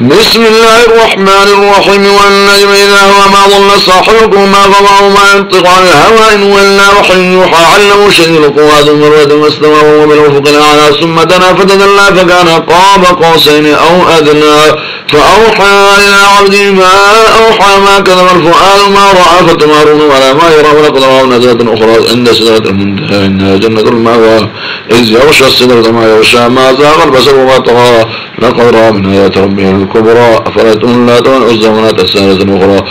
بسم الله الرحمن الرحيم والنجم إذا هو ما ضل صاحبكم ما ضل ما ينطق عن الهوى إن ولا وحي يوحى علمه شديد القوى ذو مرة واستوى وهو بالأفق الأعلى ثم دنا فتدلى فكان قاب قوسين أو أدنى فأوحى إلى عبده ما أوحى ما كذب الفؤاد ما رأى فتمارون ولا ما يرى ولقد رأى نزلة أخرى عند سدرة المنتهى إنها جنة المأوى إذ يغشى السدرة ما يغشى ما زاغ البصر وما طغى لقد رأى من آيات ربه الكبرى. أفرأتم لا تون عزى منات السنة أخرى.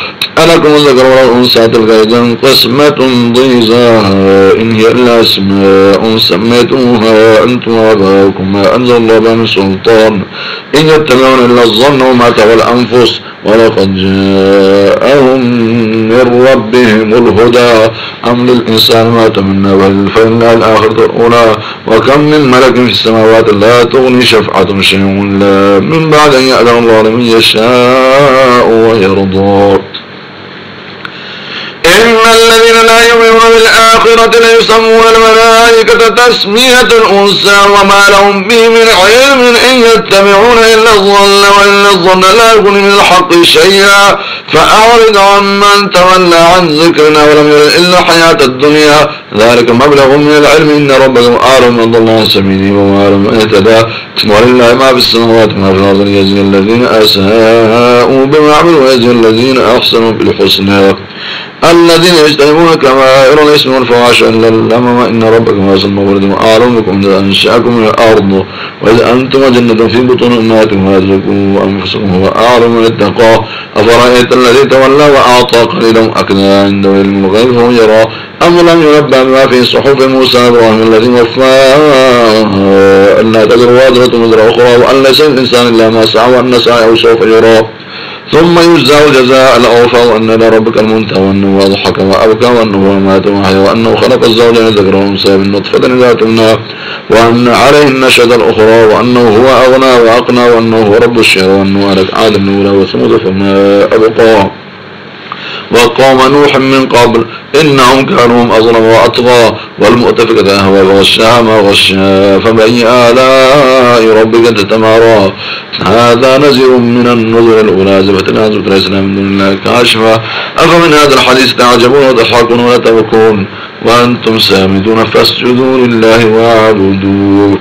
ألكم الذكر والأنثى تلك إذا قسمة ضيزى. إن هي إلا أسماء سميتموها أنتم وآباؤكم ما أنزل الله بها من سلطان. إن يتبعون إلا الظن وما تهوى الأنفس. ولقد جاءهم من ربهم الهدى. أم للإنسان ما تمنى فإن الآخرة الأولى. وكم من ملك في السماوات لا تغني شفعة شيء لا من بعد أن يأذن الله لمن يشاء ويرضى. إن الذين لا يؤمنون بالآخرة ليسمون الملائكة تسمية الأنثى وما لهم به من علم إن يتبعون إلا الظن وإن الظن لا يكون من الحق شيئا. فأعرض عمن تولى عن ذكرنا ولم يرد إلا حياة الدنيا. ذلك مبلغ من العلم. إن ربكم أعلم من ضل عن سبيله وأعلم من اهتدى. ولله ما في السماوات وما في الأرض يجزي الذين أساءوا بما عملوا ويجزي الذين أحسنوا بالحسنى. الذين يجتنبون كبائر الاسم والفواحش الا اللمم إن ربكم واسع المولد واعلم بكم إذا أنشأكم من الأرض وإذا أنتم جنة في بطون امهاتكم وازكوا انفسكم هو أعلم من اتقى. أفرأيت الذي تولى وأعطى قليلا اكنى عنده علم الغيب فهو يرى. أم لم ينبأ بما في صحف موسى إبراهيم الذي وفى أن لا تزر وازرة وزر أخرى وأن ليس الإنسان إلا ما سعى وأن سعيه سوف يرى. ثم يجزى الجزاء الأوفى وأن إلى ربك المنتهى وأنه أضحك وأبكى وأنه مات وحيا وأنه خلق الزوجين ذكر وأنثى من نطفة إذا تمنى وأن عليه النشد الأخرى وأنه هو أغنى وأقنى وأنه هو رب الشهر وأنه أهلك عاد النور وثمود فما أبقى. وقوم نوح من قبل إنهم كانوا هم أظلم وأطغى والمؤتفكة أهوى غشاها ما غشا فبأي آلاء ربك تتمارى. هذا نزر من النذر الأولى. زفت نازل الإسلام من دون الله كاشفة. أفمن هذا الحديث تعجبون وتضحكون وتبكون وأنتم سامدون فاسجدوا لله واعبدوا